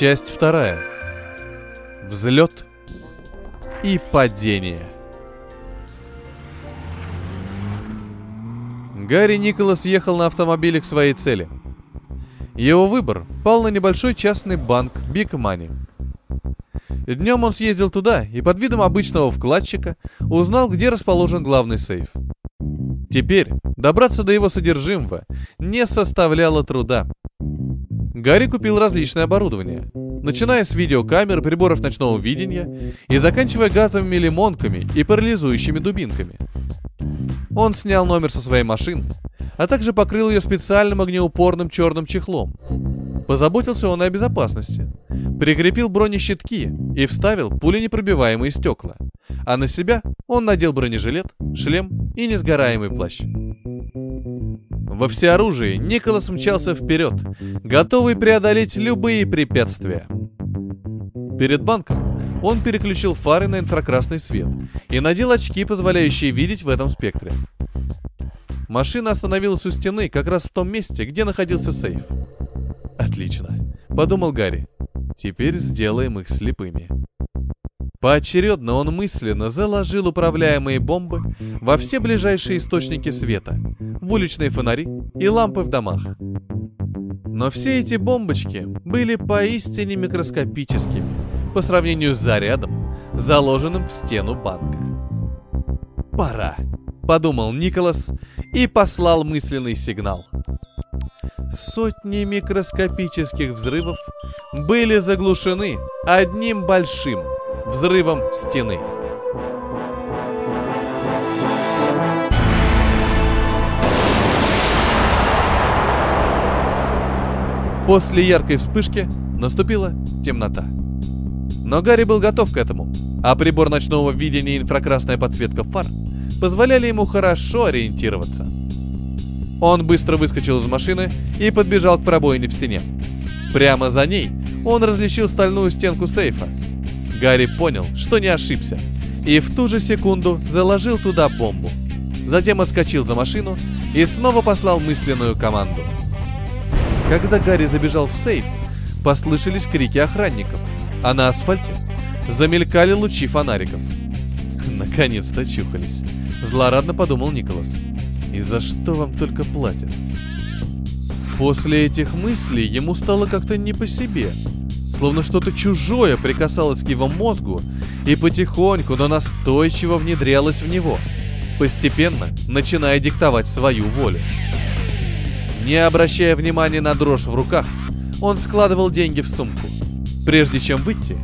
Часть вторая. Взлет и падение. Гарри Николас ехал на автомобиле к своей цели. Его выбор пал на небольшой частный банк Big Money. Днем он съездил туда и под видом обычного вкладчика узнал, где расположен главный сейф. Теперь добраться до его содержимого не составляло труда. Гарри купил различное оборудование, начиная с видеокамер, приборов ночного видения и заканчивая газовыми лимонками и парализующими дубинками. Он снял номер со своей машины, а также покрыл ее специальным огнеупорным черным чехлом. Позаботился он и о безопасности. Прикрепил бронещитки и вставил пуленепробиваемые стекла. А на себя он надел бронежилет, шлем и несгораемый плащ. Во всеоружии Николас мчался вперед, готовый преодолеть любые препятствия. Перед банком он переключил фары на инфракрасный свет и надел очки, позволяющие видеть в этом спектре. Машина остановилась у стены как раз в том месте, где находился сейф. «Отлично», — подумал Гарри. «Теперь сделаем их слепыми». Поочередно он мысленно заложил управляемые бомбы во все ближайшие источники света, в уличные фонари и лампы в домах. Но все эти бомбочки были поистине микроскопическими по сравнению с зарядом, заложенным в стену банка. «Пора», — подумал Николас и послал мысленный сигнал. Сотни микроскопических взрывов были заглушены одним большим — взрывом стены. После яркой вспышки наступила темнота. Но Гарри был готов к этому, а прибор ночного видения и инфракрасная подсветка фар позволяли ему хорошо ориентироваться. Он быстро выскочил из машины и подбежал к пробоине в стене. Прямо за ней он различил стальную стенку сейфа, Гарри понял, что не ошибся, и в ту же секунду заложил туда бомбу. Затем отскочил за машину и снова послал мысленную команду. Когда Гарри забежал в сейф, послышались крики охранников, а на асфальте замелькали лучи фонариков. Наконец-то чухались. Злорадно подумал Николас. И за что вам только платят? После этих мыслей ему стало как-то не по себе – словно что-то чужое прикасалось к его мозгу и потихоньку, но настойчиво внедрялось в него, постепенно начиная диктовать свою волю. Не обращая внимания на дрожь в руках, он складывал деньги в сумку. Прежде чем выйти,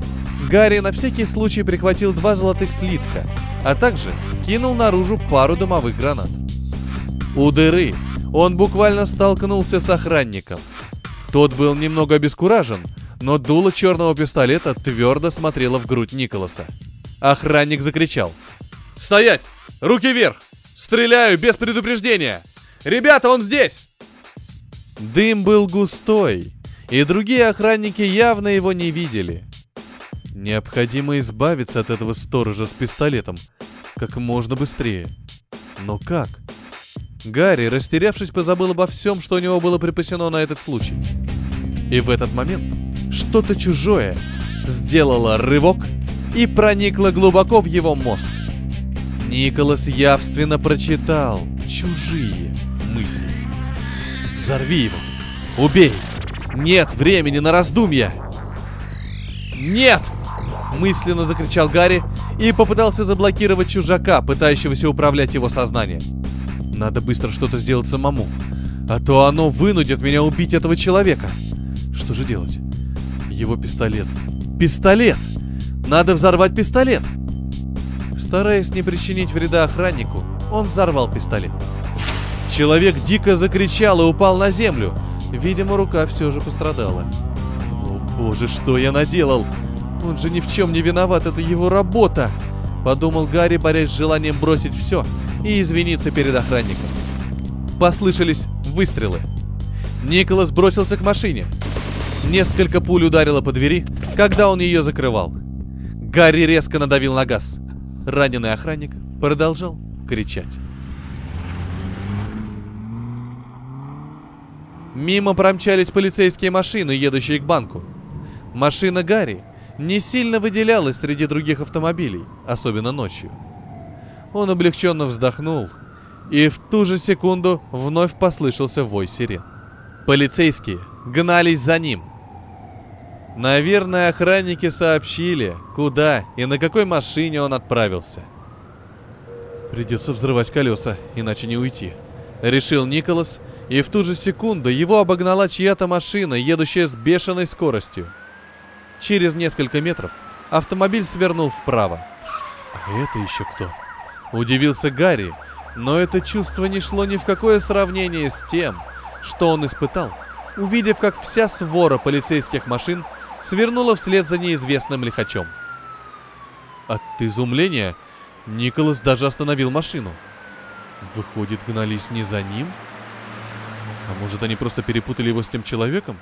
Гарри на всякий случай прихватил два золотых слитка, а также кинул наружу пару дымовых гранат. У дыры он буквально столкнулся с охранником. Тот был немного обескуражен, но дуло черного пистолета твердо смотрело в грудь Николаса. Охранник закричал. «Стоять! Руки вверх! Стреляю без предупреждения! Ребята, он здесь!» Дым был густой, и другие охранники явно его не видели. Необходимо избавиться от этого сторожа с пистолетом как можно быстрее. Но как? Гарри, растерявшись, позабыл обо всем, что у него было припасено на этот случай. И в этот момент что-то чужое сделало рывок и проникло глубоко в его мозг. Николас явственно прочитал чужие мысли. «Взорви его! Убей! Нет времени на раздумья!» «Нет!» — мысленно закричал Гарри и попытался заблокировать чужака, пытающегося управлять его сознанием. «Надо быстро что-то сделать самому, а то оно вынудит меня убить этого человека!» Что же делать? Его пистолет. Пистолет! Надо взорвать пистолет! Стараясь не причинить вреда охраннику, он взорвал пистолет. Человек дико закричал и упал на землю. Видимо, рука все же пострадала. О боже, что я наделал? Он же ни в чем не виноват, это его работа! Подумал Гарри, борясь с желанием бросить все и извиниться перед охранником. Послышались выстрелы. Николас бросился к машине. Несколько пуль ударило по двери, когда он ее закрывал. Гарри резко надавил на газ. Раненый охранник продолжал кричать. Мимо промчались полицейские машины, едущие к банку. машина Гарри не сильно выделялась среди других автомобилей, особенно ночью. Он облегченно вздохнул, и в ту же секунду вновь послышался вой сирен. Полицейские гнались за ним. Наверное, охранники сообщили, куда и на какой машине он отправился. Придется взрывать колеса, иначе не уйти. Решил Николас, и в ту же секунду его обогнала чья-то машина, едущая с бешеной скоростью. Через несколько метров автомобиль свернул вправо. А это еще кто? Удивился Гарри, но это чувство не шло ни в какое сравнение с тем, что он испытал, увидев, как вся свора полицейских машин свернула вслед за неизвестным лихачом. От изумления Николас даже остановил машину. Выходит, гнались не за ним? А может, они просто перепутали его с тем человеком?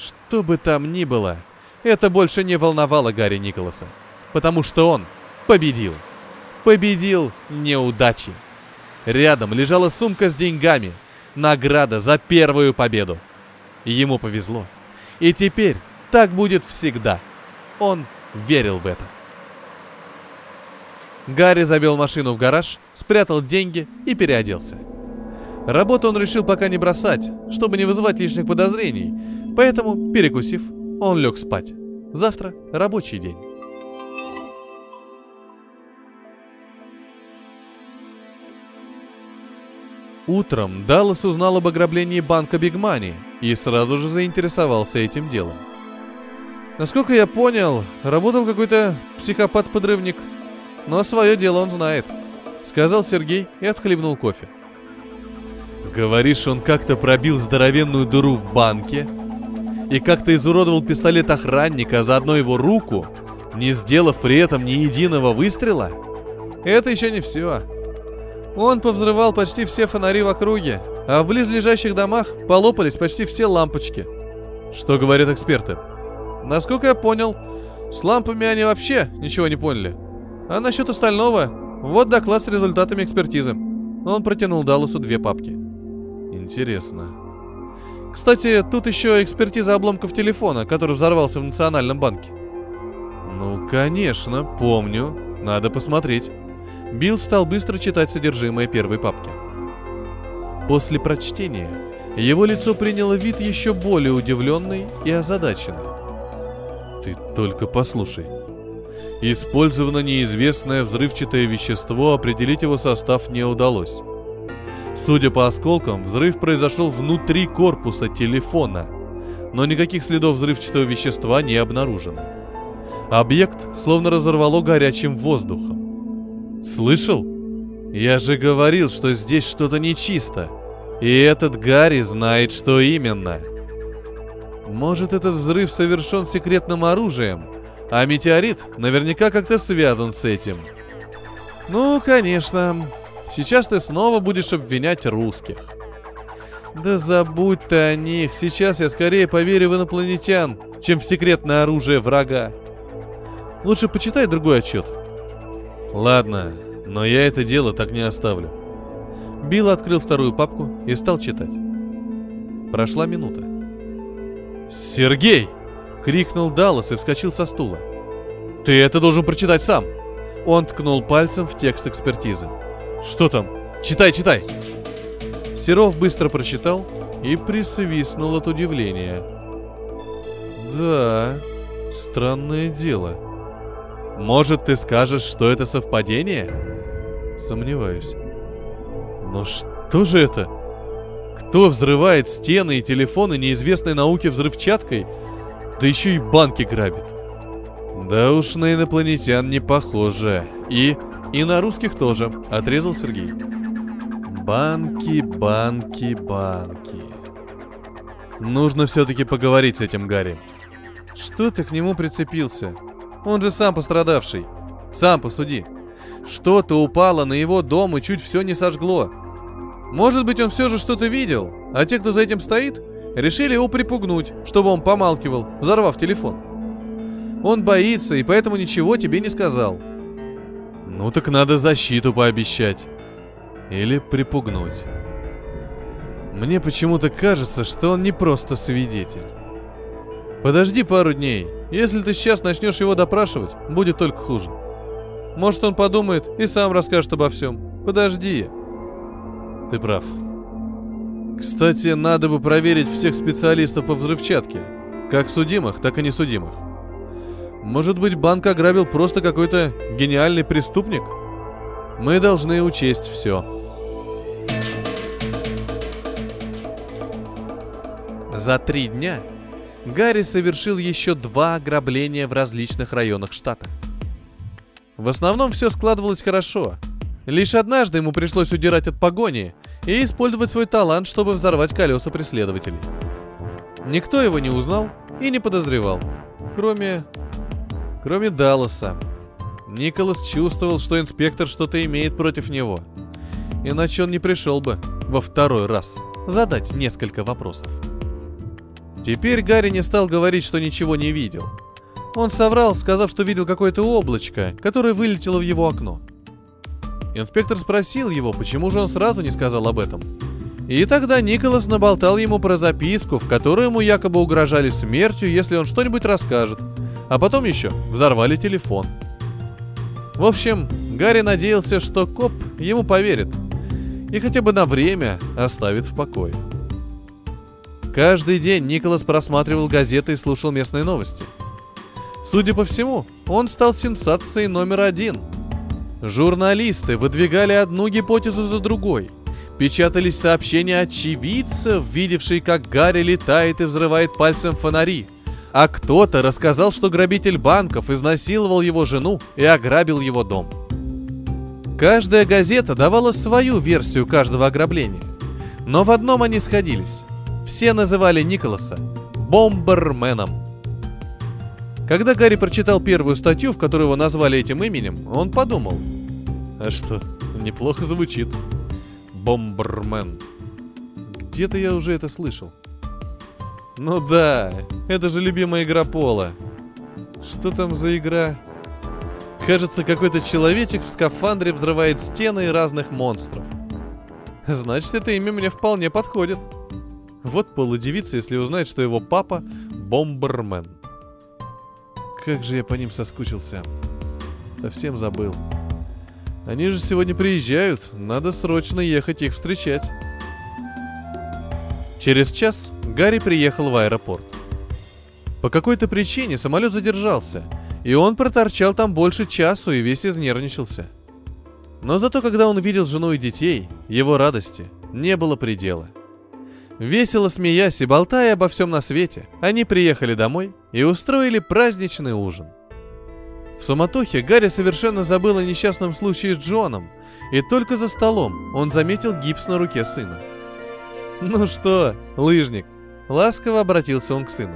Что бы там ни было, это больше не волновало Гарри Николаса, потому что он победил. Победил неудачи. Рядом лежала сумка с деньгами, награда за первую победу. Ему повезло. И теперь так будет всегда. Он верил в это. Гарри завел машину в гараж, спрятал деньги и переоделся. Работу он решил пока не бросать, чтобы не вызывать лишних подозрений, поэтому, перекусив, он лег спать. Завтра рабочий день. Утром Даллас узнал об ограблении банка Бигмани и сразу же заинтересовался этим делом. Насколько я понял, работал какой-то психопат-подрывник, но свое дело он знает, сказал Сергей и отхлебнул кофе. Говоришь, он как-то пробил здоровенную дыру в банке и как-то изуродовал пистолет охранника, а заодно его руку, не сделав при этом ни единого выстрела? Это еще не все. Он повзрывал почти все фонари в округе, а в близлежащих домах полопались почти все лампочки. Что говорят эксперты? Насколько я понял, с лампами они вообще ничего не поняли. А насчет остального, вот доклад с результатами экспертизы. Он протянул Далласу две папки. Интересно. Кстати, тут еще экспертиза обломков телефона, который взорвался в Национальном банке. Ну, конечно, помню. Надо посмотреть. Билл стал быстро читать содержимое первой папки. После прочтения его лицо приняло вид еще более удивленный и озадаченный. «Ты только послушай. Использовано неизвестное взрывчатое вещество, определить его состав не удалось. Судя по осколкам, взрыв произошел внутри корпуса телефона, но никаких следов взрывчатого вещества не обнаружено. Объект словно разорвало горячим воздухом. Слышал? Я же говорил, что здесь что-то нечисто. И этот Гарри знает, что именно. Может, этот взрыв совершен секретным оружием, а метеорит наверняка как-то связан с этим. Ну, конечно. Сейчас ты снова будешь обвинять русских. Да забудь ты о них. Сейчас я скорее поверю в инопланетян, чем в секретное оружие врага. Лучше почитай другой отчет. Ладно, но я это дело так не оставлю. Билл открыл вторую папку и стал читать. Прошла минута. «Сергей!» — крикнул Даллас и вскочил со стула. «Ты это должен прочитать сам!» Он ткнул пальцем в текст экспертизы. «Что там? Читай, читай!» Серов быстро прочитал и присвистнул от удивления. «Да, странное дело», может, ты скажешь, что это совпадение? Сомневаюсь. Но что же это? Кто взрывает стены и телефоны неизвестной науки взрывчаткой, да еще и банки грабит? Да уж на инопланетян не похоже. И... и на русских тоже, отрезал Сергей. Банки, банки, банки. Нужно все-таки поговорить с этим Гарри. Что ты к нему прицепился? Он же сам пострадавший. Сам посуди. Что-то упало на его дом и чуть все не сожгло. Может быть, он все же что-то видел, а те, кто за этим стоит, решили его припугнуть, чтобы он помалкивал, взорвав телефон. Он боится и поэтому ничего тебе не сказал. Ну так надо защиту пообещать. Или припугнуть. Мне почему-то кажется, что он не просто свидетель. Подожди пару дней. Если ты сейчас начнешь его допрашивать, будет только хуже. Может, он подумает и сам расскажет обо всем. Подожди. Ты прав. Кстати, надо бы проверить всех специалистов по взрывчатке. Как судимых, так и несудимых. Может быть, банк ограбил просто какой-то гениальный преступник? Мы должны учесть все. За три дня Гарри совершил еще два ограбления в различных районах штата. В основном все складывалось хорошо. Лишь однажды ему пришлось удирать от погони и использовать свой талант, чтобы взорвать колеса преследователей. Никто его не узнал и не подозревал, кроме... кроме Далласа. Николас чувствовал, что инспектор что-то имеет против него. Иначе он не пришел бы во второй раз задать несколько вопросов. Теперь Гарри не стал говорить, что ничего не видел. Он соврал, сказав, что видел какое-то облачко, которое вылетело в его окно. Инспектор спросил его, почему же он сразу не сказал об этом. И тогда Николас наболтал ему про записку, в которой ему якобы угрожали смертью, если он что-нибудь расскажет. А потом еще взорвали телефон. В общем, Гарри надеялся, что коп ему поверит и хотя бы на время оставит в покое. Каждый день Николас просматривал газеты и слушал местные новости. Судя по всему, он стал сенсацией номер один. Журналисты выдвигали одну гипотезу за другой. Печатались сообщения очевидцев, видевшие, как Гарри летает и взрывает пальцем фонари. А кто-то рассказал, что грабитель банков изнасиловал его жену и ограбил его дом. Каждая газета давала свою версию каждого ограбления. Но в одном они сходились. Все называли Николаса Бомберменом. Когда Гарри прочитал первую статью, в которой его назвали этим именем, он подумал. А что, неплохо звучит. Бомбермен. Где-то я уже это слышал. Ну да, это же любимая игра Пола. Что там за игра? Кажется, какой-то человечек в скафандре взрывает стены и разных монстров. Значит, это имя мне вполне подходит. Вот Пол удивится, если узнает, что его папа — бомбермен. Как же я по ним соскучился. Совсем забыл. Они же сегодня приезжают, надо срочно ехать их встречать. Через час Гарри приехал в аэропорт. По какой-то причине самолет задержался, и он проторчал там больше часу и весь изнервничался. Но зато, когда он видел жену и детей, его радости не было предела – Весело смеясь и болтая обо всем на свете, они приехали домой и устроили праздничный ужин. В суматохе Гарри совершенно забыл о несчастном случае с Джоном, и только за столом он заметил гипс на руке сына. «Ну что, лыжник?» — ласково обратился он к сыну.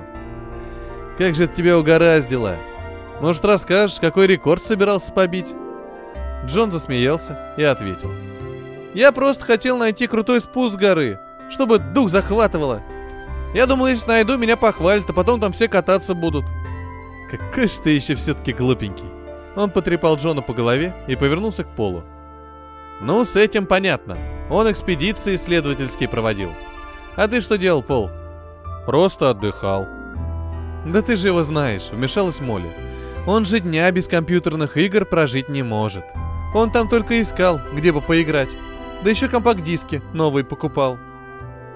«Как же тебя угораздило? Может, расскажешь, какой рекорд собирался побить?» Джон засмеялся и ответил. «Я просто хотел найти крутой спуск горы, чтобы дух захватывало. Я думал, если найду, меня похвалят, а потом там все кататься будут. Какой ж ты еще все-таки глупенький. Он потрепал Джона по голове и повернулся к Полу. Ну, с этим понятно. Он экспедиции исследовательские проводил. А ты что делал, Пол? Просто отдыхал. Да ты же его знаешь, вмешалась Молли. Он же дня без компьютерных игр прожить не может. Он там только искал, где бы поиграть. Да еще компакт-диски новые покупал.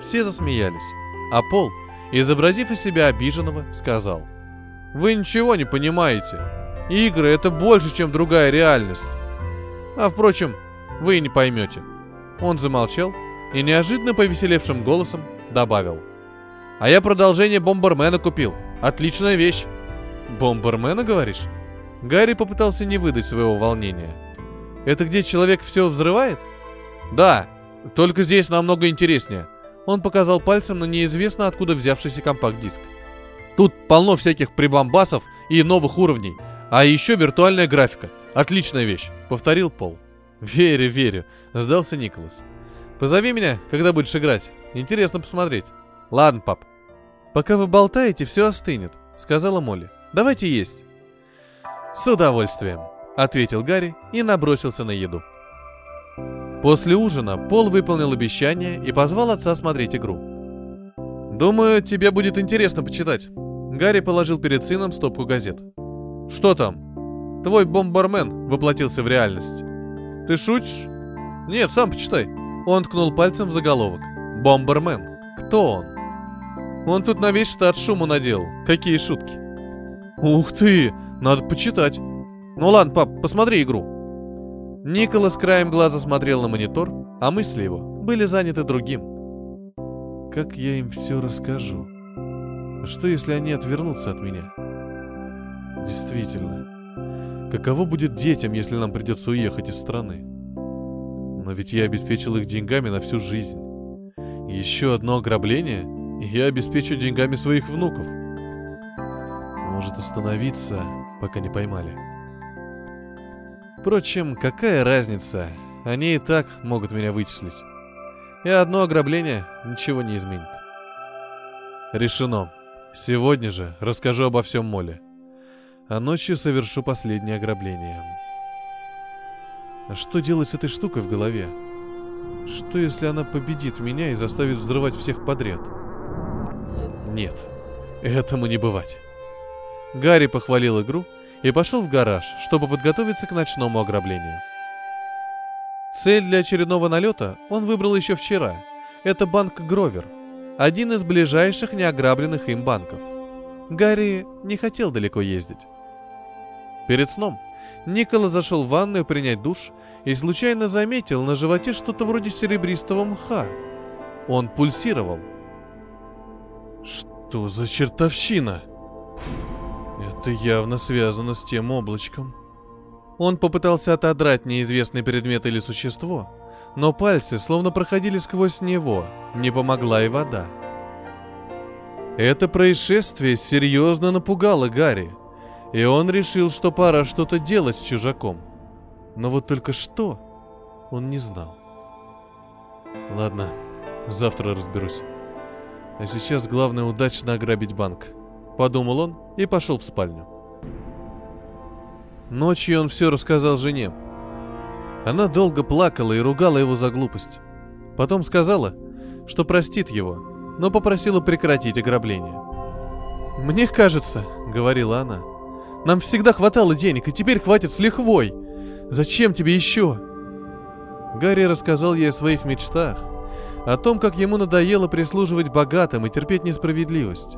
Все засмеялись, а Пол, изобразив из себя обиженного, сказал. «Вы ничего не понимаете. Игры — это больше, чем другая реальность. А впрочем, вы и не поймете». Он замолчал и неожиданно повеселевшим голосом добавил. «А я продолжение Бомбермена купил. Отличная вещь». «Бомбермена, говоришь?» Гарри попытался не выдать своего волнения. «Это где человек все взрывает?» «Да, только здесь намного интереснее. Он показал пальцем на неизвестно откуда взявшийся компакт-диск. Тут полно всяких прибамбасов и новых уровней. А еще виртуальная графика. Отличная вещь, повторил Пол. Верю, верю, сдался Николас. Позови меня, когда будешь играть. Интересно посмотреть. Ладно, пап. Пока вы болтаете, все остынет, сказала Молли. Давайте есть. С удовольствием, ответил Гарри и набросился на еду. После ужина Пол выполнил обещание и позвал отца смотреть игру. «Думаю, тебе будет интересно почитать. Гарри положил перед сыном стопку газет. «Что там?» «Твой бомбармен воплотился в реальность». «Ты шутишь?» «Нет, сам почитай». Он ткнул пальцем в заголовок. «Бомбармен. Кто он?» «Он тут на весь штат шуму надел. Какие шутки?» «Ух ты! Надо почитать». «Ну ладно, пап, посмотри игру». Николас краем глаза смотрел на монитор, а мысли его были заняты другим. «Как я им все расскажу? Что, если они отвернутся от меня?» «Действительно, каково будет детям, если нам придется уехать из страны?» Но ведь я обеспечил их деньгами на всю жизнь. Еще одно ограбление, и я обеспечу деньгами своих внуков. Может остановиться, пока не поймали. Впрочем, какая разница? Они и так могут меня вычислить. И одно ограбление ничего не изменит. Решено. Сегодня же расскажу обо всем Моле. А ночью совершу последнее ограбление. А что делать с этой штукой в голове? Что если она победит меня и заставит взрывать всех подряд? Нет, этому не бывать. Гарри похвалил игру и пошел в гараж, чтобы подготовиться к ночному ограблению. Цель для очередного налета он выбрал еще вчера. Это банк Гровер, один из ближайших неограбленных им банков. Гарри не хотел далеко ездить. Перед сном Никола зашел в ванную принять душ и случайно заметил на животе что-то вроде серебристого мха. Он пульсировал. Что за чертовщина? Это явно связано с тем облачком. Он попытался отодрать неизвестный предмет или существо, но пальцы словно проходили сквозь него, не помогла и вода. Это происшествие серьезно напугало Гарри, и он решил, что пора что-то делать с чужаком. Но вот только что он не знал. Ладно, завтра разберусь. А сейчас главное удачно ограбить банк. Подумал он и пошел в спальню. Ночью он все рассказал жене. Она долго плакала и ругала его за глупость. Потом сказала, что простит его, но попросила прекратить ограбление. «Мне кажется», — говорила она, — «нам всегда хватало денег, и теперь хватит с лихвой. Зачем тебе еще?» Гарри рассказал ей о своих мечтах, о том, как ему надоело прислуживать богатым и терпеть несправедливость.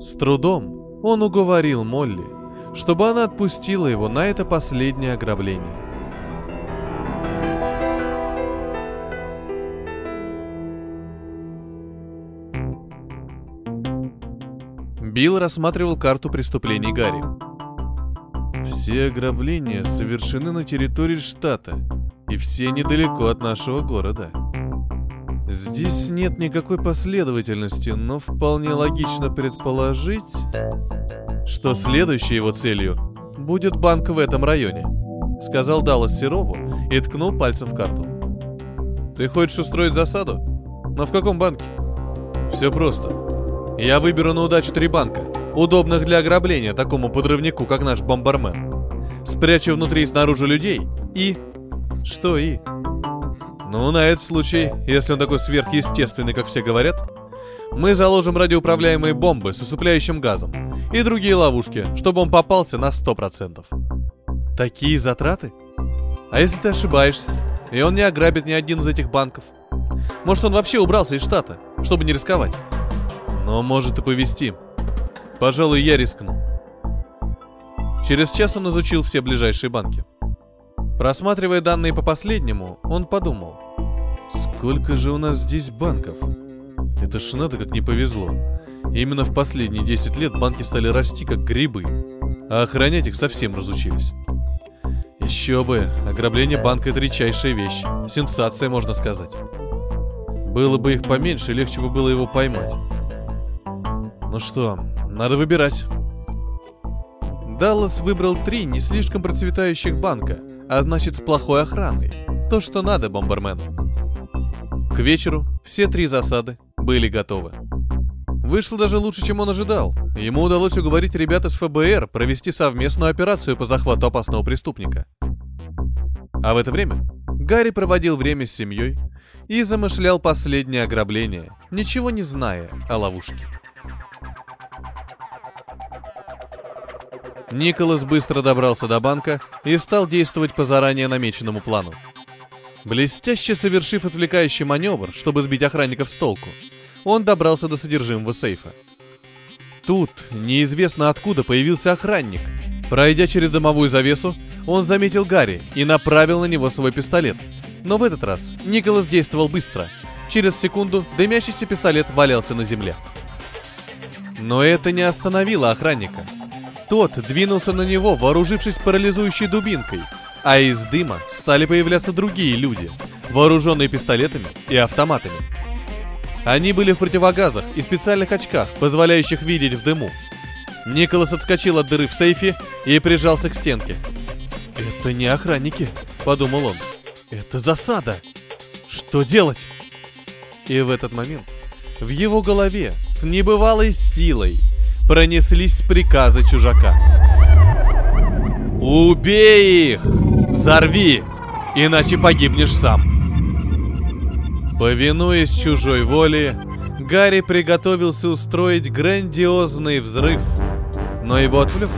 С трудом он уговорил Молли, чтобы она отпустила его на это последнее ограбление. Билл рассматривал карту преступлений Гарри. Все ограбления совершены на территории штата, и все недалеко от нашего города. Здесь нет никакой последовательности, но вполне логично предположить, что следующей его целью будет банк в этом районе, сказал Даллас Серову и ткнул пальцем в карту. Ты хочешь устроить засаду? Но в каком банке? Все просто. Я выберу на удачу три банка, удобных для ограбления такому подрывнику, как наш бомбармен. Спрячу внутри и снаружи людей и... Что и? Ну, на этот случай, если он такой сверхъестественный, как все говорят, мы заложим радиоуправляемые бомбы с усыпляющим газом и другие ловушки, чтобы он попался на 100%. Такие затраты? А если ты ошибаешься, и он не ограбит ни один из этих банков? Может, он вообще убрался из штата, чтобы не рисковать? Но может и повести. Пожалуй, я рискну. Через час он изучил все ближайшие банки. Просматривая данные по последнему, он подумал. Сколько же у нас здесь банков? Это ж надо как не повезло. Именно в последние 10 лет банки стали расти как грибы, а охранять их совсем разучились. Еще бы, ограбление банка это редчайшая вещь. Сенсация, можно сказать. Было бы их поменьше, легче бы было его поймать. Ну что, надо выбирать. Даллас выбрал три не слишком процветающих банка, а значит с плохой охраной. То, что надо бомбармену. К вечеру все три засады были готовы. Вышло даже лучше, чем он ожидал. Ему удалось уговорить ребят из ФБР провести совместную операцию по захвату опасного преступника. А в это время Гарри проводил время с семьей и замышлял последнее ограбление, ничего не зная о ловушке. Николас быстро добрался до банка и стал действовать по заранее намеченному плану. Блестяще совершив отвлекающий маневр, чтобы сбить охранников с толку, он добрался до содержимого сейфа. Тут неизвестно откуда появился охранник. Пройдя через дымовую завесу, он заметил Гарри и направил на него свой пистолет. Но в этот раз Николас действовал быстро. Через секунду дымящийся пистолет валялся на земле. Но это не остановило охранника. Тот двинулся на него, вооружившись парализующей дубинкой, а из дыма стали появляться другие люди, вооруженные пистолетами и автоматами. Они были в противогазах и специальных очках, позволяющих видеть в дыму. Николас отскочил от дыры в сейфе и прижался к стенке. «Это не охранники», — подумал он. «Это засада. Что делать?» И в этот момент в его голове с небывалой силой пронеслись приказы чужака. «Убей их! Взорви! Иначе погибнешь сам!» Повинуясь чужой воле, Гарри приготовился устроить грандиозный взрыв, но его отвлек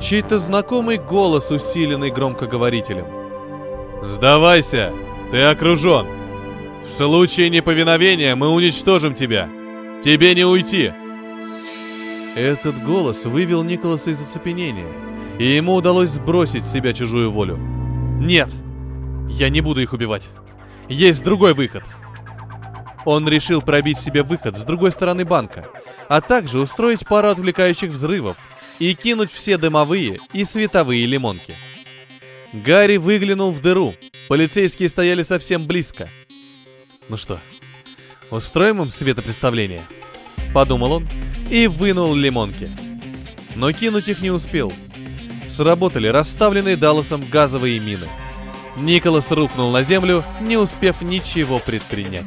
чей-то знакомый голос, усиленный громкоговорителем. «Сдавайся! Ты окружен! В случае неповиновения мы уничтожим тебя! Тебе не уйти!» Этот голос вывел Николаса из оцепенения, и ему удалось сбросить с себя чужую волю. «Нет! Я не буду их убивать! Есть другой выход!» Он решил пробить себе выход с другой стороны банка, а также устроить пару отвлекающих взрывов и кинуть все дымовые и световые лимонки. Гарри выглянул в дыру. Полицейские стояли совсем близко. Ну что, устроим им светопредставление? Подумал он и вынул лимонки. Но кинуть их не успел. Сработали расставленные Далласом газовые мины. Николас рухнул на землю, не успев ничего предпринять.